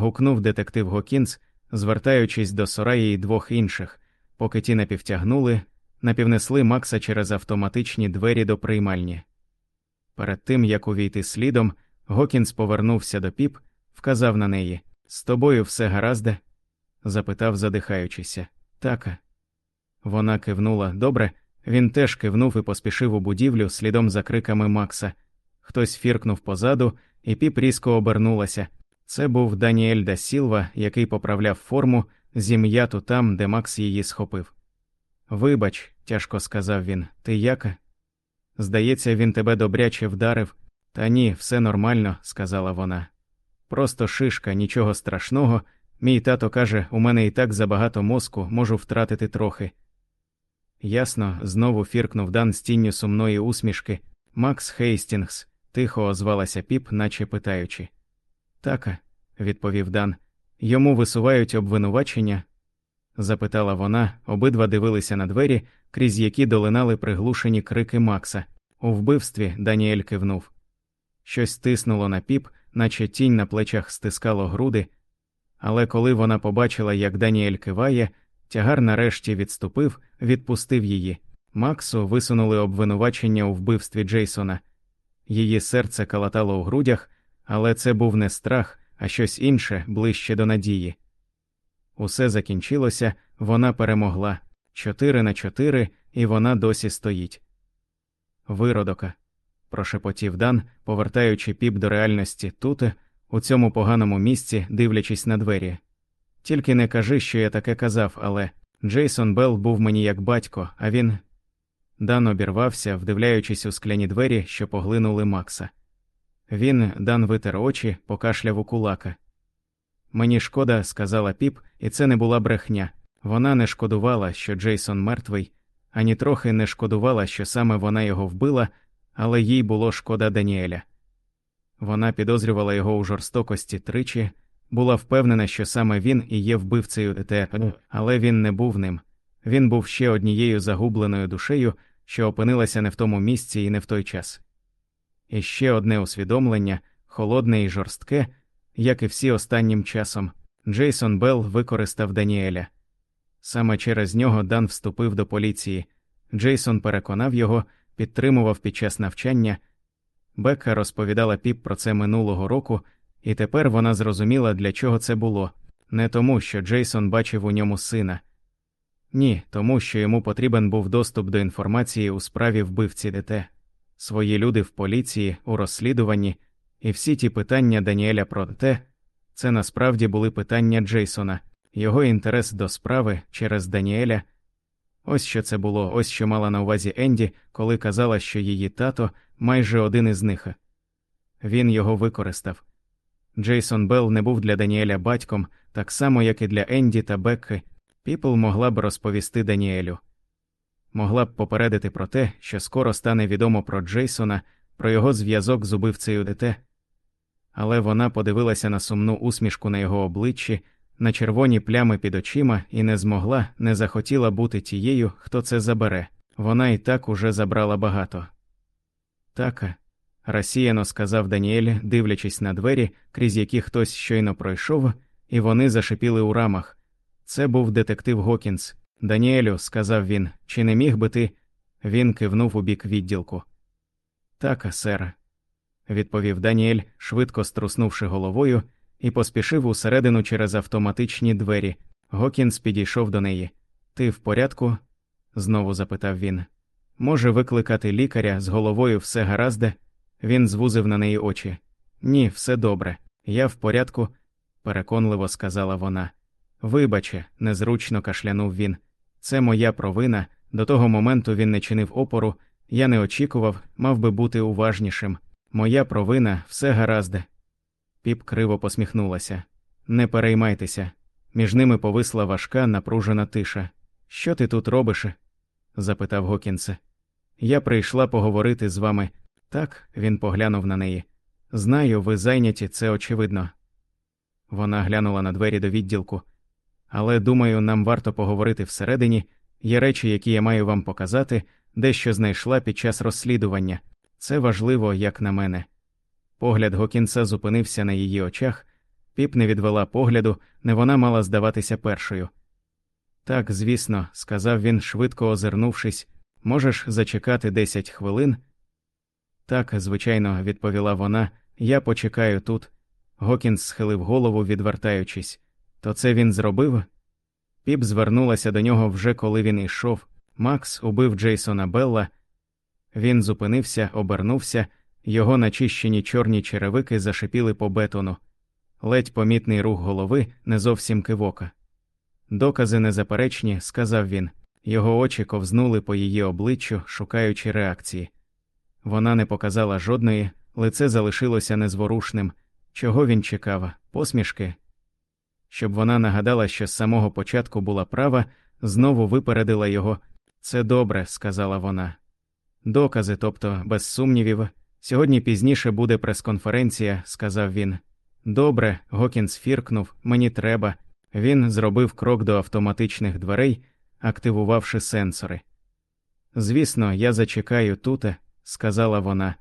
гукнув детектив Гокінс, звертаючись до Сораї й двох інших, поки ті напівтягнули, напівнесли Макса через автоматичні двері до приймальні. Перед тим як увійти слідом, Гокінс повернувся до піп, вказав на неї З тобою все гаразде? запитав, задихаючися. Така. Вона кивнула добре, він теж кивнув і поспішив у будівлю слідом за криками Макса. Хтось фіркнув позаду, і піп різко обернулася. Це був Даніель да Сілва, який поправляв форму, зім'яту там, де Макс її схопив. Вибач, тяжко сказав він, ти яка? Здається, він тебе добряче вдарив. Та ні, все нормально, сказала вона. Просто шишка, нічого страшного. Мій тато каже, у мене і так забагато мозку, можу втратити трохи. Ясно, знову фіркнув Дан з тінню сумної усмішки. Макс Хейстінгс, тихо озвалася Піп, наче питаючи. Так, відповів Дан. Йому висувають обвинувачення? запитала вона, обидва дивилися на двері, крізь які долинали приглушені крики Макса. У вбивстві Даніель кивнув. Щось тиснуло на Піп, наче тінь на плечах стискало груди, але коли вона побачила, як Даніель киває, тягар нарешті відступив, відпустив її. Максу висунули обвинувачення у вбивстві Джейсона. Її серце калатало у грудях, але це був не страх, а щось інше ближче до надії. Усе закінчилося, вона перемогла чотири на чотири, і вона досі стоїть. Виродока, прошепотів Дан, повертаючи піп до реальності тут, у цьому поганому місці, дивлячись на двері. Тільки не кажи, що я таке казав, але Джейсон Белл був мені як батько, а він. Дан обірвався, вдивляючись у скляні двері, що поглинули Макса. Він, Дан витер очі, покашляв у кулака. Мені шкода, сказала піп, і це не була брехня. Вона не шкодувала, що Джейсон мертвий, ані трохи не шкодувала, що саме вона його вбила, але їй було шкода Даніеля. Вона підозрювала його у жорстокості тричі, була впевнена, що саме він і є вбивцею ДТ, але він не був ним. Він був ще однією загубленою душею, що опинилася не в тому місці і не в той час. І ще одне усвідомлення, холодне і жорстке, як і всі останнім часом, Джейсон Белл використав Даніеля. Саме через нього Дан вступив до поліції. Джейсон переконав його, підтримував під час навчання. Бекка розповідала піп про це минулого року, і тепер вона зрозуміла, для чого це було не тому, що Джейсон бачив у ньому сина, ні, тому що йому потрібен був доступ до інформації у справі вбивці ДТ, свої люди в поліції, у розслідуванні, і всі ті питання Даніеля про ДТ – це насправді були питання Джейсона, його інтерес до справи через Даніеля. Ось що це було, ось що мала на увазі Енді, коли казала, що її тато майже один із них. Він його використав. Джейсон Белл не був для Даніеля батьком, так само, як і для Енді та Бекки. Піпл могла б розповісти Даніелю, могла б попередити про те, що скоро стане відомо про Джейсона, про його зв'язок з убивцею ДТ. Але вона подивилася на сумну усмішку на його обличчі, на червоні плями під очима і не змогла, не захотіла бути тією, хто це забере. Вона і так уже забрала багато. Така, розсіяно сказав Даніель, дивлячись на двері, крізь які хтось щойно пройшов, і вони зашипіли у рамах. Це був детектив Гокінс. Даніелю, сказав він, чи не міг би ти. Він кивнув у бік відділку. Так, сер, відповів Даніель, швидко струснувши головою, і поспішив усередину через автоматичні двері. Гокінс підійшов до неї. Ти в порядку? знову запитав він. Може викликати лікаря з головою все гаразде? Він звузив на неї очі. Ні, все добре. Я в порядку, переконливо сказала вона. Вибаче, незручно кашлянув він. Це моя провина. До того моменту він не чинив опору, я не очікував, мав би бути уважнішим. Моя провина, все гаразде. Піп криво посміхнулася. Не переймайтеся. Між ними повисла важка, напружена тиша. Що ти тут робиш? запитав Гокінсе. Я прийшла поговорити з вами. Так, він поглянув на неї. Знаю, ви зайняті, це очевидно. Вона глянула на двері до відділку. Але думаю, нам варто поговорити всередині. Є речі, які я маю вам показати, дещо знайшла під час розслідування. Це важливо, як на мене. Погляд Гокінса зупинився на її очах, Піп не відвела погляду, не вона мала здаватися першою. Так, звісно, сказав він, швидко озирнувшись, можеш зачекати десять хвилин. Так, звичайно, відповіла вона, я почекаю тут. Гокінс схилив голову, відвертаючись. То це він зробив? Піп звернулася до нього вже коли він ішов. Макс убив Джейсона Белла. Він зупинився, обернувся, його начищені чорні черевики зашипіли по бетону. Ледь помітний рух голови, не зовсім кивока. Докази незаперечні, сказав він. Його очі ковзнули по її обличчю, шукаючи реакції. Вона не показала жодної, лице залишилося незворушним. Чого він чекав? Посмішки. Щоб вона нагадала, що з самого початку була права, знову випередила його. Це добре, сказала вона. Докази, тобто, без сумнівів. Сьогодні пізніше буде прес-конференція, сказав він. Добре, Гокінс фіркнув, мені треба. Він зробив крок до автоматичних дверей, активувавши сенсори. Звісно, я зачекаю тут, сказала вона.